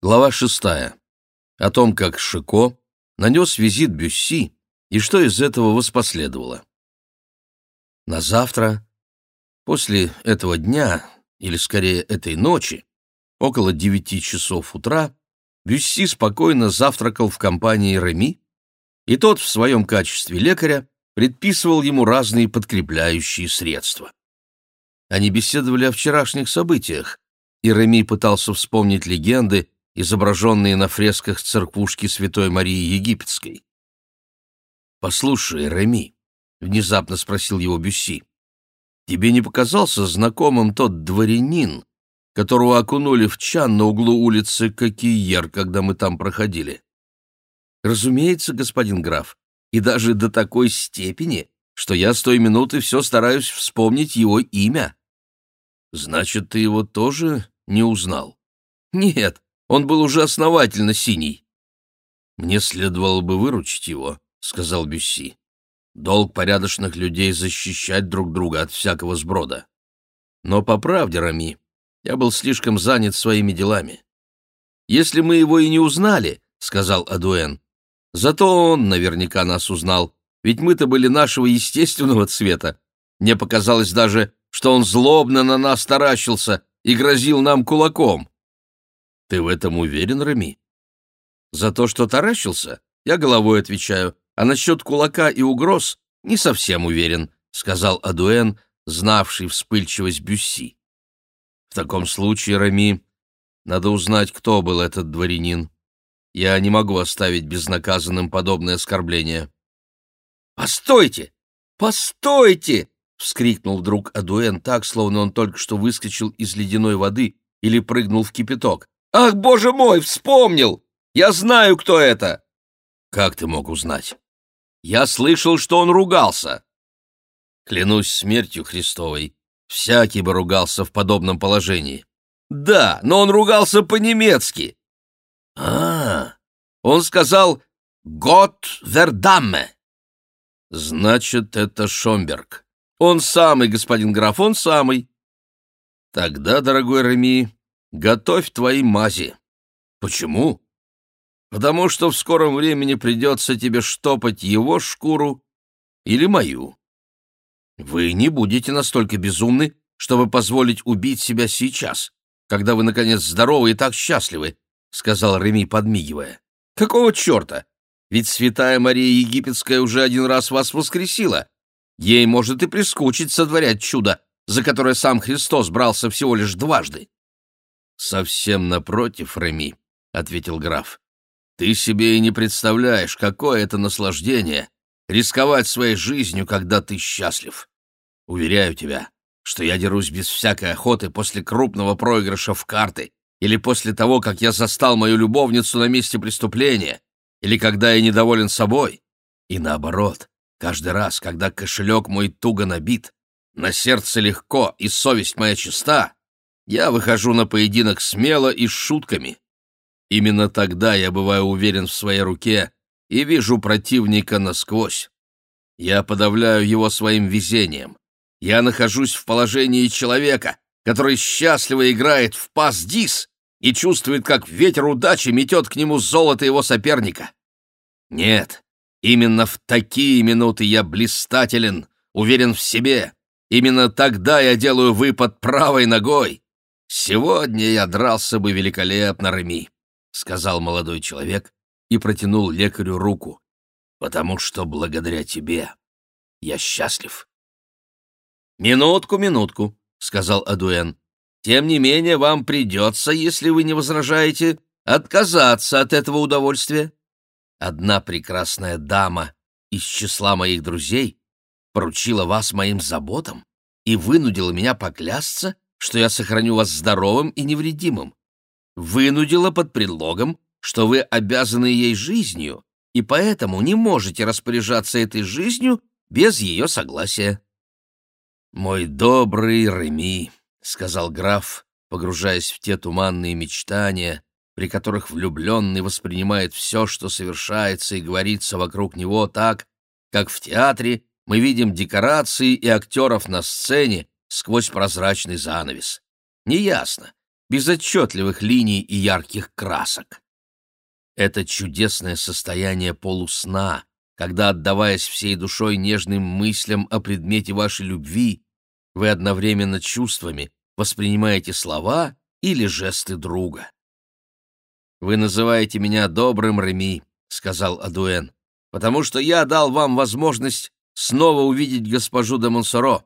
Глава шестая. О том, как Шико нанес визит Бюсси и что из этого воспоследовало. На завтра, после этого дня, или скорее этой ночи, около девяти часов утра, Бюсси спокойно завтракал в компании Реми, и тот в своем качестве лекаря предписывал ему разные подкрепляющие средства. Они беседовали о вчерашних событиях, и Реми пытался вспомнить легенды, изображенные на фресках церквушки Святой Марии Египетской. «Послушай, Реми», — внезапно спросил его Бюсси, — «тебе не показался знакомым тот дворянин, которого окунули в чан на углу улицы Кокиер, когда мы там проходили?» «Разумеется, господин граф, и даже до такой степени, что я с той минуты все стараюсь вспомнить его имя». «Значит, ты его тоже не узнал?» «Нет, он был уже основательно синий. «Мне следовало бы выручить его», — сказал Бюсси. «Долг порядочных людей защищать друг друга от всякого сброда. Но по правде, Рами, я был слишком занят своими делами. Если мы его и не узнали, — сказал Адуэн, — зато он наверняка нас узнал, ведь мы-то были нашего естественного цвета. Мне показалось даже, что он злобно на нас таращился и грозил нам кулаком. Ты в этом уверен, Рами? За то, что таращился, я головой отвечаю, а насчет кулака и угроз не совсем уверен, сказал Адуэн, знавший вспыльчивость Бюсси. В таком случае, Рами, надо узнать, кто был этот дворянин. Я не могу оставить безнаказанным подобное оскорбление. «Постойте! Постойте!» — вскрикнул вдруг Адуэн так, словно он только что выскочил из ледяной воды или прыгнул в кипяток. «Ах, боже мой, вспомнил! Я знаю, кто это!» «Как ты мог узнать?» «Я слышал, что он ругался!» Клянусь смертью Христовой, всякий бы ругался в подобном положении. «Да, но он ругался по-немецки!» а, Он сказал «Гот вердамме!» «Значит, это Шомберг. Он самый, господин граф, он самый!» «Тогда, дорогой Реми, готовь твои мази. Почему? Потому что в скором времени придется тебе штопать его шкуру или мою. Вы не будете настолько безумны, чтобы позволить убить себя сейчас, когда вы, наконец, здоровы и так счастливы, — сказал Реми, подмигивая. — Какого черта? Ведь святая Мария Египетская уже один раз вас воскресила. Ей может и прискучить сотворять чудо, за которое сам Христос брался всего лишь дважды. «Совсем напротив, Реми», — ответил граф. «Ты себе и не представляешь, какое это наслаждение — рисковать своей жизнью, когда ты счастлив. Уверяю тебя, что я дерусь без всякой охоты после крупного проигрыша в карты или после того, как я застал мою любовницу на месте преступления, или когда я недоволен собой. И наоборот, каждый раз, когда кошелек мой туго набит, на сердце легко и совесть моя чиста, я выхожу на поединок смело и с шутками. Именно тогда я бываю уверен в своей руке и вижу противника насквозь. Я подавляю его своим везением. Я нахожусь в положении человека, который счастливо играет в пас-дис и чувствует, как ветер удачи метет к нему золото его соперника. Нет, именно в такие минуты я блистателен, уверен в себе. Именно тогда я делаю выпад правой ногой, «Сегодня я дрался бы великолепно, Реми», — сказал молодой человек и протянул лекарю руку, «потому что благодаря тебе я счастлив». «Минутку, минутку», — сказал Адуэн. «Тем не менее вам придется, если вы не возражаете, отказаться от этого удовольствия. Одна прекрасная дама из числа моих друзей поручила вас моим заботам и вынудила меня поклясться, что я сохраню вас здоровым и невредимым. Вынудила под предлогом, что вы обязаны ей жизнью, и поэтому не можете распоряжаться этой жизнью без ее согласия. «Мой добрый Реми», — сказал граф, погружаясь в те туманные мечтания, при которых влюбленный воспринимает все, что совершается и говорится вокруг него так, как в театре мы видим декорации и актеров на сцене, сквозь прозрачный занавес. Неясно, без отчетливых линий и ярких красок. Это чудесное состояние полусна, когда, отдаваясь всей душой нежным мыслям о предмете вашей любви, вы одновременно чувствами воспринимаете слова или жесты друга. «Вы называете меня добрым Реми», — сказал Адуэн, «потому что я дал вам возможность снова увидеть госпожу де Монсоро.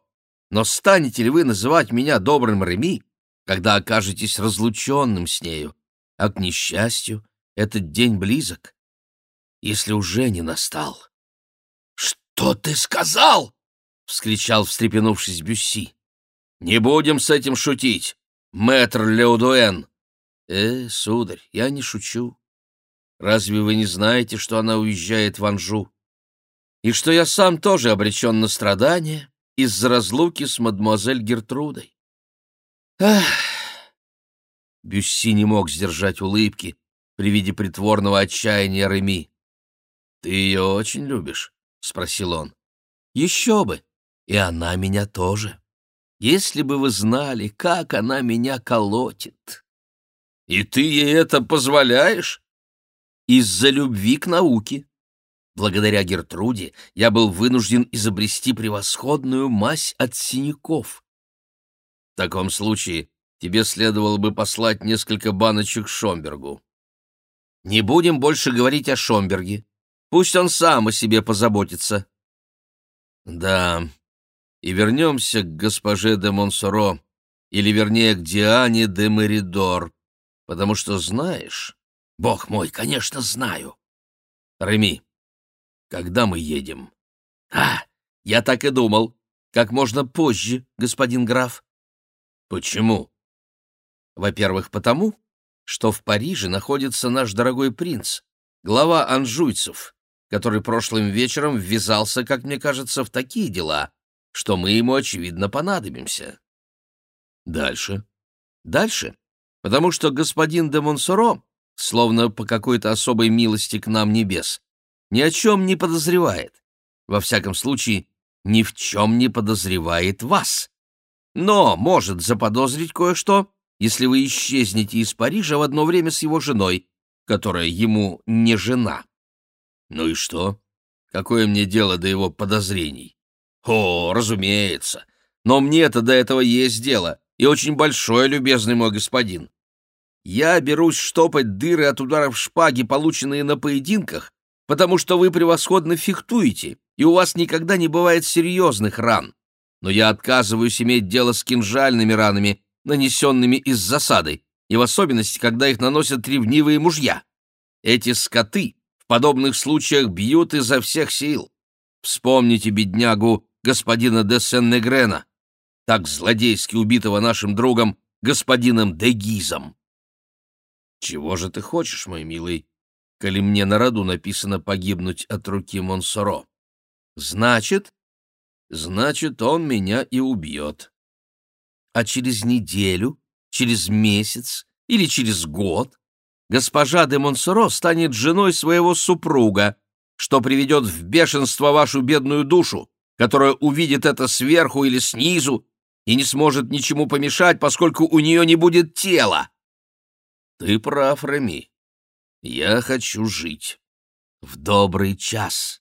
Но станете ли вы называть меня добрым Реми, когда окажетесь разлученным с нею? А к несчастью, этот день близок если уже не настал. — Что ты сказал? — вскричал, встрепенувшись Бюсси. — Не будем с этим шутить, мэтр Леодуэн. — Э, сударь, я не шучу. Разве вы не знаете, что она уезжает в Анжу? И что я сам тоже обречен на страдания из-за разлуки с мадемуазель Гертрудой? Ах! Бюсси не мог сдержать улыбки при виде притворного отчаяния Реми. «Ты ее очень любишь?» — спросил он. «Еще бы! И она меня тоже. Если бы вы знали, как она меня колотит!» «И ты ей это позволяешь?» «Из-за любви к науке. Благодаря Гертруде я был вынужден изобрести превосходную мазь от синяков. В таком случае тебе следовало бы послать несколько баночек Шомбергу. Не будем больше говорить о Шомберге. Пусть он сам о себе позаботится. Да, и вернемся к госпоже де Монсоро, или, вернее, к Диане де Меридор, потому что знаешь... Бог мой, конечно, знаю. Реми, когда мы едем? А, я так и думал. Как можно позже, господин граф. Почему? Во-первых, потому, что в Париже находится наш дорогой принц, глава анжуйцев, который прошлым вечером ввязался, как мне кажется, в такие дела, что мы ему, очевидно, понадобимся. Дальше. Дальше. Потому что господин де Монсоро, словно по какой-то особой милости к нам небес, ни о чем не подозревает. Во всяком случае, ни в чем не подозревает вас. Но может заподозрить кое-что, если вы исчезнете из Парижа в одно время с его женой, которая ему не жена. Ну и что? Какое мне дело до его подозрений? О, разумеется. Но мне-то до этого есть дело, и очень большое, любезный мой господин. Я берусь штопать дыры от ударов шпаги, полученные на поединках, потому что вы превосходно фехтуете, и у вас никогда не бывает серьезных ран. Но я отказываюсь иметь дело с кинжальными ранами, нанесенными из засады, и в особенности, когда их наносят ревнивые мужья. Эти скоты подобных случаях бьют изо всех сил. Вспомните беднягу господина де Сен-Негрена, так злодейски убитого нашим другом господином де Гизом. Чего же ты хочешь, мой милый, коли мне на роду написано погибнуть от руки Монсоро? Значит, значит, он меня и убьет. А через неделю, через месяц или через год госпожа де Монсоро станет женой своего супруга, что приведет в бешенство вашу бедную душу, которая увидит это сверху или снизу и не сможет ничему помешать, поскольку у нее не будет тела. Ты прав, Реми. Я хочу жить. В добрый час.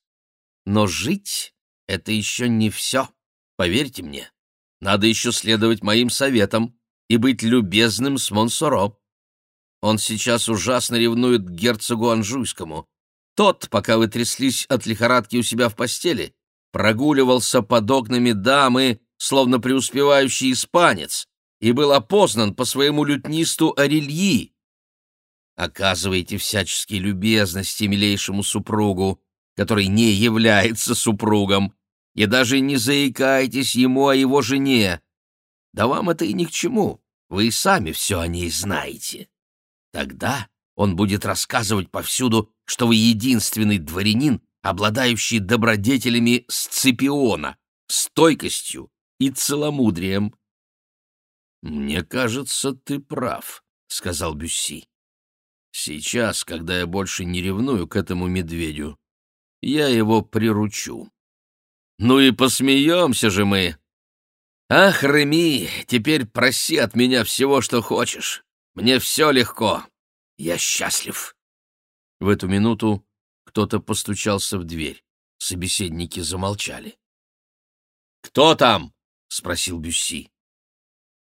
Но жить — это еще не все, поверьте мне. Надо еще следовать моим советам и быть любезным с Монсоро. Он сейчас ужасно ревнует к герцогу Анжуйскому. Тот, пока вы тряслись от лихорадки у себя в постели, прогуливался под окнами дамы, словно преуспевающий испанец, и был опознан по своему лютнисту Арельи. Оказывайте всяческие любезности милейшему супругу, который не является супругом, и даже не заикайтесь ему о его жене. Да вам это и ни к чему, вы и сами все о ней знаете. Тогда он будет рассказывать повсюду, что вы единственный дворянин, обладающий добродетелями Сципиона, стойкостью и целомудрием. «Мне кажется, ты прав», — сказал Бюсси. «Сейчас, когда я больше не ревную к этому медведю, я его приручу». «Ну и посмеемся же мы!» «Ах, Реми, теперь проси от меня всего, что хочешь. Мне все легко. Я счастлив. В эту минуту кто-то постучался в дверь. Собеседники замолчали. «Кто там?» — спросил Бюсси.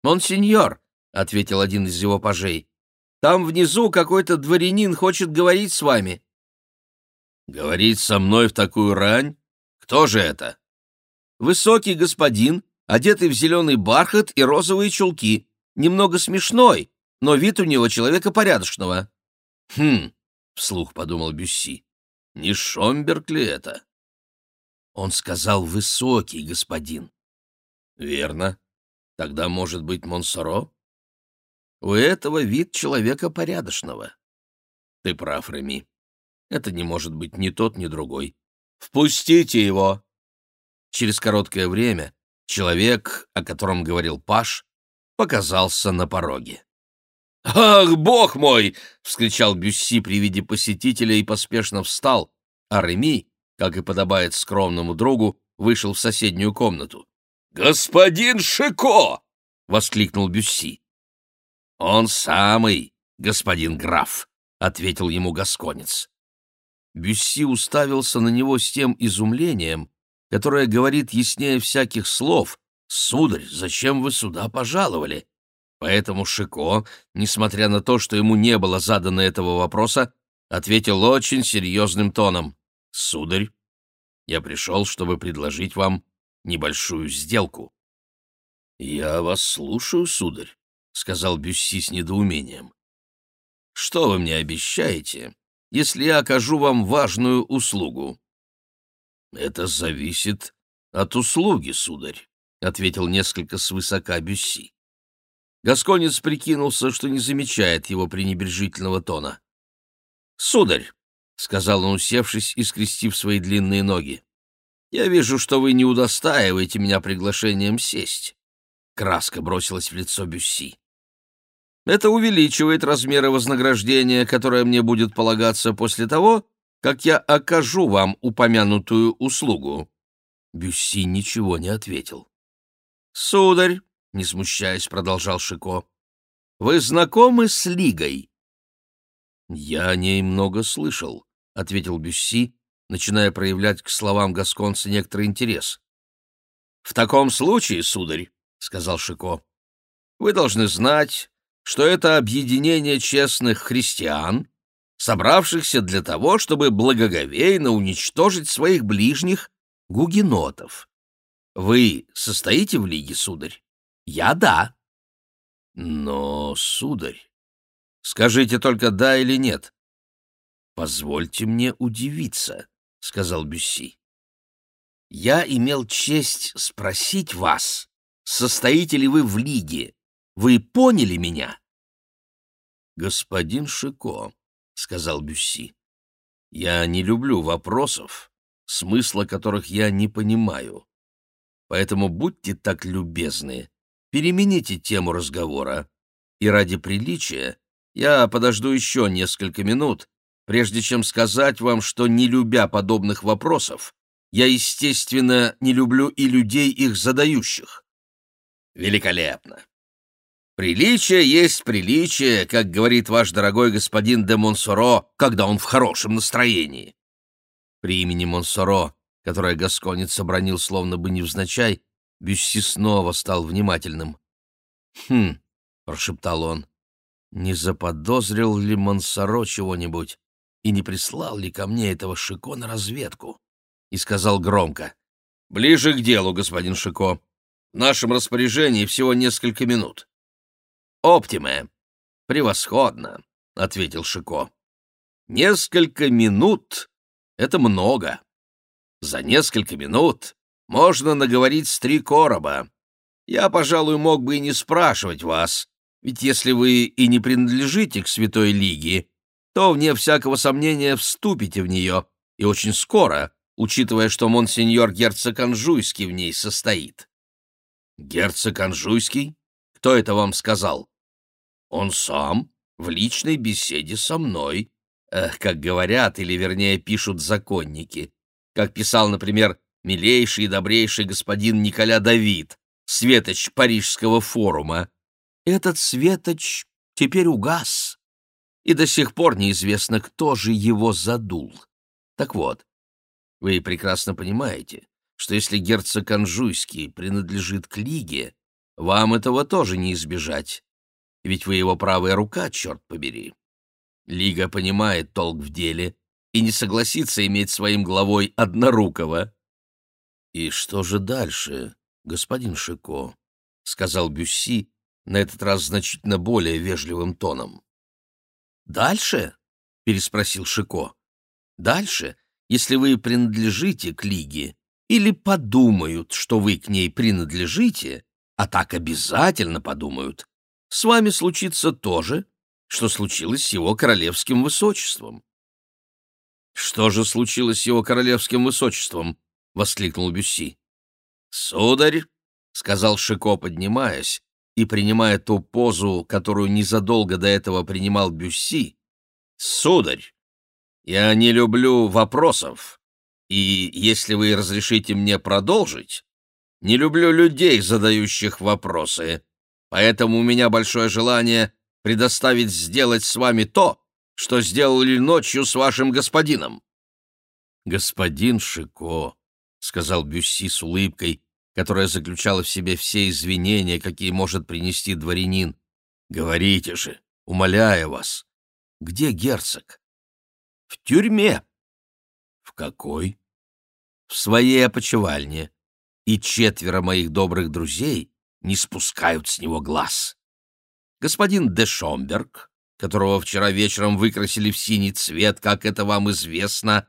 «Монсеньор», — ответил один из его пажей, — «там внизу какой-то дворянин хочет говорить с вами». «Говорить со мной в такую рань? Кто же это?» «Высокий господин, одетый в зеленый бархат и розовые чулки, немного смешной, но вид у него человека порядочного». «Хм», — вслух подумал Бюсси, — «не Шомберг ли это?» Он сказал «высокий господин». «Верно. Тогда, может быть, Монсоро?» «У этого вид человека порядочного». «Ты прав, Реми. Это не может быть ни тот, ни другой. Впустите его!» Через короткое время человек, о котором говорил Паш, показался на пороге. «Ах, бог мой!» — вскричал Бюсси при виде посетителя и поспешно встал, а Реми, как и подобает скромному другу, вышел в соседнюю комнату. «Господин Шико!» — воскликнул Бюсси. «Он самый, господин граф», — ответил ему гасконец. Бюсси уставился на него с тем изумлением, которое говорит яснее всяких слов «Сударь, зачем вы сюда пожаловали?» Поэтому Шико, несмотря на то, что ему не было задано этого вопроса, ответил очень серьезным тоном. «Сударь, я пришел, чтобы предложить вам небольшую сделку». «Я вас слушаю, сударь», — сказал Бюсси с недоумением. «Что вы мне обещаете, если я окажу вам важную услугу?» «Это зависит от услуги, сударь», — ответил несколько свысока Бюсси. Гасконец прикинулся, что не замечает его пренебрежительного тона. «Сударь», — сказал он, усевшись и скрестив свои длинные ноги. «Я вижу, что вы не удостаиваете меня приглашением сесть». Краска бросилась в лицо Бюсси. «Это увеличивает размеры вознаграждения, которое мне будет полагаться после того, как я окажу вам упомянутую услугу». Бюсси ничего не ответил. «Сударь», — не смущаясь, продолжал Шико, — «вы знакомы с Лигой?» «Я о ней много слышал», — ответил Бюсси, начиная проявлять к словам Гасконца некоторый интерес. «В таком случае, сударь», — сказал Шико, — «вы должны знать, что это объединение честных христиан, собравшихся для того, чтобы благоговейно уничтожить своих ближних гугенотов. Вы состоите в лиге, сударь? Я — да». «Но, сударь, Скажите только «да» или «нет». «Позвольте мне удивиться», — сказал Бюсси. «Я имел честь спросить вас, состоите ли вы в лиге. Вы поняли меня?» «Господин Шико», — сказал Бюсси, — «я не люблю вопросов, смысла которых я не понимаю. Поэтому будьте так любезны, перемените тему разговора, и ради приличия я подожду еще несколько минут, прежде чем сказать вам, что, не любя подобных вопросов, я, естественно, не люблю и людей, их задающих. Великолепно. Приличие есть приличие, как говорит ваш дорогой господин де Монсоро, когда он в хорошем настроении. При имени Монсоро, которое Гасконец обронил словно бы невзначай, Бюсси снова стал внимательным. «Хм», — прошептал он, не заподозрил ли Монсоро чего-нибудь и не прислал ли ко мне этого Шико на разведку? И сказал громко. «Ближе к делу, господин Шико. В нашем распоряжении всего несколько минут». «Оптиме. Превосходно», — ответил Шико. «Несколько минут — это много. За несколько минут можно наговорить с три короба. Я, пожалуй, мог бы и не спрашивать вас, ведь если вы и не принадлежите к Святой Лиге, то, вне всякого сомнения, вступите в нее, и очень скоро, учитывая, что монсеньор герцог Анжуйский в ней состоит. Герцог Анжуйский? Кто это вам сказал? Он сам, в личной беседе со мной, Эх, как говорят, или вернее пишут законники. Как писал, например, милейший и добрейший господин Николя Давид, светоч Парижского форума, этот светоч теперь угас, и до сих пор неизвестно, кто же его задул. Так вот, вы прекрасно понимаете, что если герцог Анжуйский принадлежит к Лиге, вам этого тоже не избежать, ведь вы его правая рука, черт побери. Лига понимает толк в деле и не согласится иметь своим главой однорукого. — И что же дальше, господин Шико? — сказал Бюсси, на этот раз значительно более вежливым тоном. «Дальше?» — переспросил Шико. «Дальше, если вы принадлежите к Лиге, или подумают, что вы к ней принадлежите, а так обязательно подумают, с вами случится то же, что случилось с его королевским высочеством». «Что же случилось с его королевским высочеством?» — воскликнул Бюсси. «Сударь», — сказал Шико, поднимаясь, и принимая ту позу, которую незадолго до этого принимал Бюсси, «Сударь, я не люблю вопросов, и, если вы разрешите мне продолжить, не люблю людей, задающих вопросы, поэтому у меня большое желание предоставить сделать с вами то, что сделали ночью с вашим господином». «Господин Шико», — сказал Бюсси с улыбкой, которая заключала в себе все извинения, какие может принести дворянин. «Говорите же, умоляю вас, где герцог?» «В тюрьме». «В какой?» «В своей опочивальне. И четверо моих добрых друзей не спускают с него глаз. Господин де Шомберг, которого вчера вечером выкрасили в синий цвет, как это вам известно,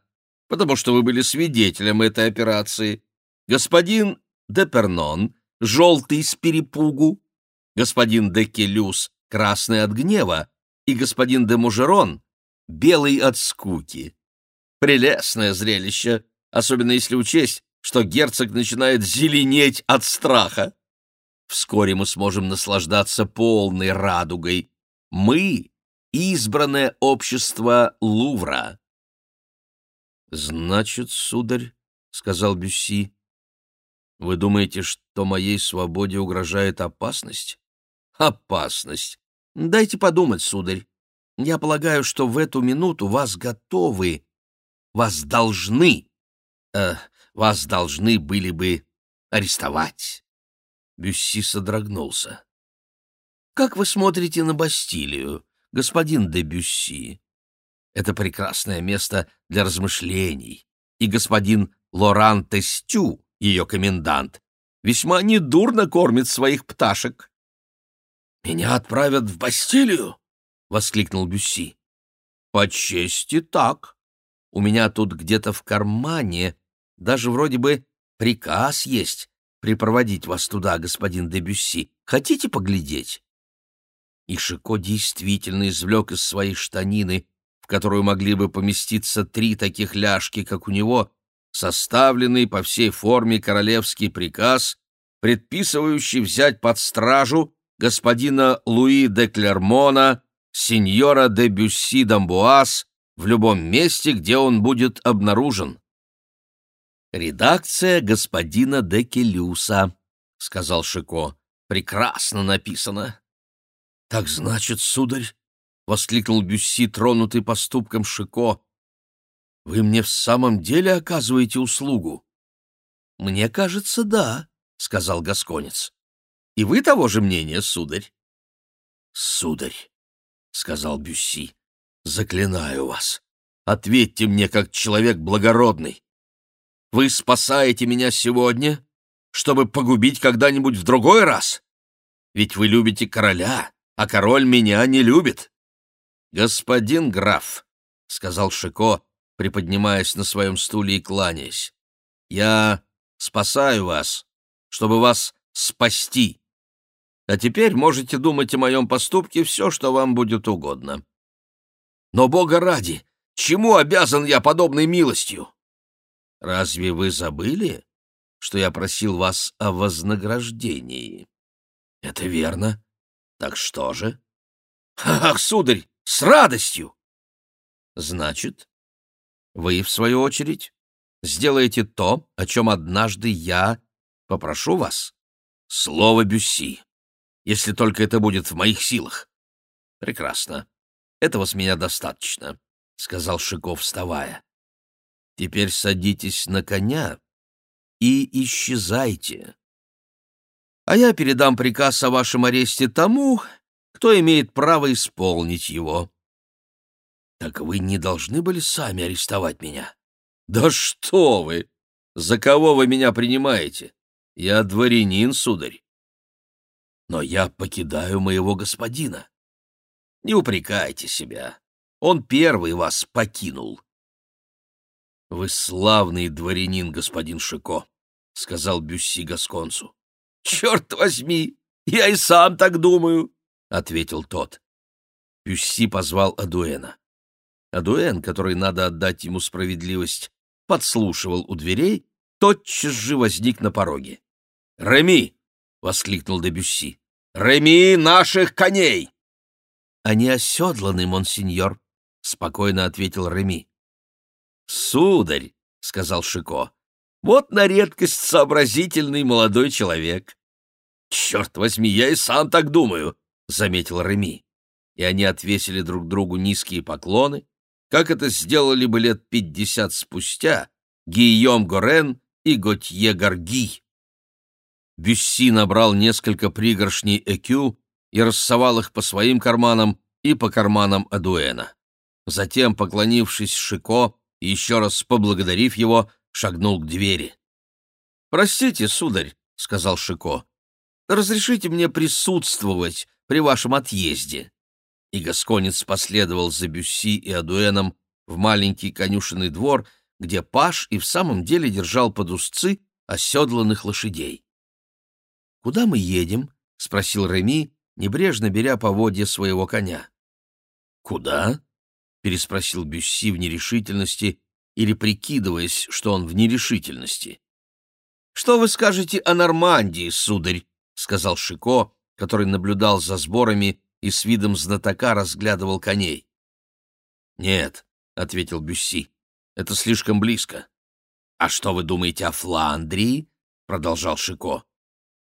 потому что вы были свидетелем этой операции, господин Депернон, желтый с перепугу, господин де Келюс, красный от гнева, и господин де Мужерон, белый от скуки. Прелестное зрелище, особенно если учесть, что герцог начинает зеленеть от страха. Вскоре мы сможем наслаждаться полной радугой. Мы — избранное общество Лувра. — Значит, сударь, — сказал Бюсси, вы думаете, что моей свободе угрожает опасность? Опасность. Дайте подумать, сударь. Я полагаю, что в эту минуту вас готовы, вас должны, э, вас должны были бы арестовать. Бюсси содрогнулся. Как вы смотрите на Бастилию, господин де Бюсси? Это прекрасное место для размышлений. И господин Лоран Тестю ее комендант, весьма недурно кормит своих пташек. «Меня отправят в Бастилию?» — воскликнул Бюсси. «По чести так. У меня тут где-то в кармане даже вроде бы приказ есть припроводить вас туда, господин де Бюсси. Хотите поглядеть?» И Шико действительно извлек из своей штанины, в которую могли бы поместиться три таких ляжки, как у него, составленный по всей форме королевский приказ, предписывающий взять под стражу господина Луи де Клермона, сеньора де Бюсси Дамбуаз, в любом месте, где он будет обнаружен. «Редакция господина де Келюса», — сказал Шико. «Прекрасно написано». «Так значит, сударь», — воскликнул Бюсси, тронутый поступком Шико, вы мне в самом деле оказываете услугу? — Мне кажется, да, — сказал Гасконец. — И вы того же мнения, сударь? — Сударь, — сказал Бюсси, — заклинаю вас, ответьте мне как человек благородный. Вы спасаете меня сегодня, чтобы погубить когда-нибудь в другой раз? Ведь вы любите короля, а король меня не любит. — Господин граф, — сказал Шико, приподнимаясь на своем стуле и кланяясь. «Я спасаю вас, чтобы вас спасти. А теперь можете думать о моем поступке все, что вам будет угодно. Но, Бога ради, чему обязан я подобной милостью? Разве вы забыли, что я просил вас о вознаграждении? Это верно. Так что же? Ах, сударь, с радостью! Значит, вы, в свою очередь, сделаете то, о чем однажды я попрошу вас. Слово Бюсси, если только это будет в моих силах. Прекрасно. Этого с меня достаточно, — сказал Шиков, вставая. Теперь садитесь на коня и исчезайте. А я передам приказ о вашем аресте тому, кто имеет право исполнить его. Так вы не должны были сами арестовать меня. Да что вы! За кого вы меня принимаете? Я дворянин, сударь. Но я покидаю моего господина. Не упрекайте себя. Он первый вас покинул. Вы славный дворянин, господин Шико, сказал Бюсси Гасконцу. Черт возьми, я и сам так думаю, ответил тот. Бюсси позвал Адуэна. Адуэн, который, надо отдать ему справедливость, подслушивал у дверей, тотчас же возник на пороге. «Реми!» — воскликнул Дебюсси. «Реми наших коней!» «Они оседланы, монсеньор», — спокойно ответил Реми. «Сударь», — сказал Шико, — «вот на редкость сообразительный молодой человек». «Черт возьми, я и сам так думаю», — заметил Реми. И они отвесили друг другу низкие поклоны, как это сделали бы лет пятьдесят спустя Гийом Горен и Готье Гарги. Бюсси набрал несколько пригоршней ЭКЮ и рассовал их по своим карманам и по карманам Адуэна. Затем, поклонившись Шико и еще раз поблагодарив его, шагнул к двери. «Простите, сударь», — сказал Шико, — «разрешите мне присутствовать при вашем отъезде» и Гасконец последовал за Бюсси и Адуэном в маленький конюшенный двор, где Паш и в самом деле держал под узцы оседланных лошадей. «Куда мы едем?» — спросил Реми, небрежно беря поводья своего коня. «Куда?» — переспросил Бюсси в нерешительности или прикидываясь, что он в нерешительности. «Что вы скажете о Нормандии, сударь?» — сказал Шико, который наблюдал за сборами и с видом знатока разглядывал коней. «Нет», — ответил Бюсси, — «это слишком близко». «А что вы думаете о Фландрии?» — продолжал Шико.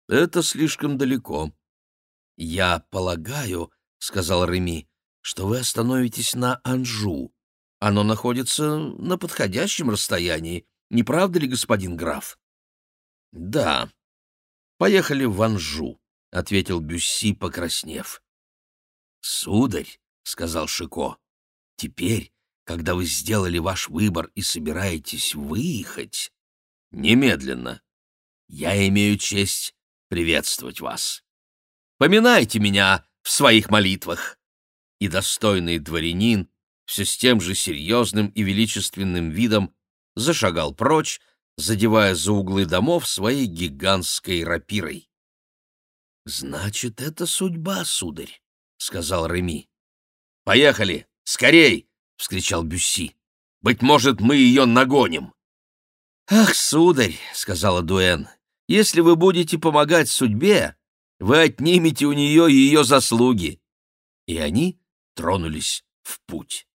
«Это слишком далеко». «Я полагаю», — сказал Реми, — «что вы остановитесь на Анжу. Оно находится на подходящем расстоянии, не правда ли, господин граф?» «Да. Поехали в Анжу», — ответил Бюсси, покраснев. «Сударь», — сказал Шико, — «теперь, когда вы сделали ваш выбор и собираетесь выехать, немедленно, я имею честь приветствовать вас. Поминайте меня в своих молитвах». И достойный дворянин все с тем же серьезным и величественным видом зашагал прочь, задевая за углы домов своей гигантской рапирой. «Значит, это судьба, сударь», — сказал Реми. «Поехали! Скорей!» — вскричал Бюсси. «Быть может, мы ее нагоним!» «Ах, сударь!» — сказала Дуэн. «Если вы будете помогать судьбе, вы отнимете у нее ее заслуги!» И они тронулись в путь.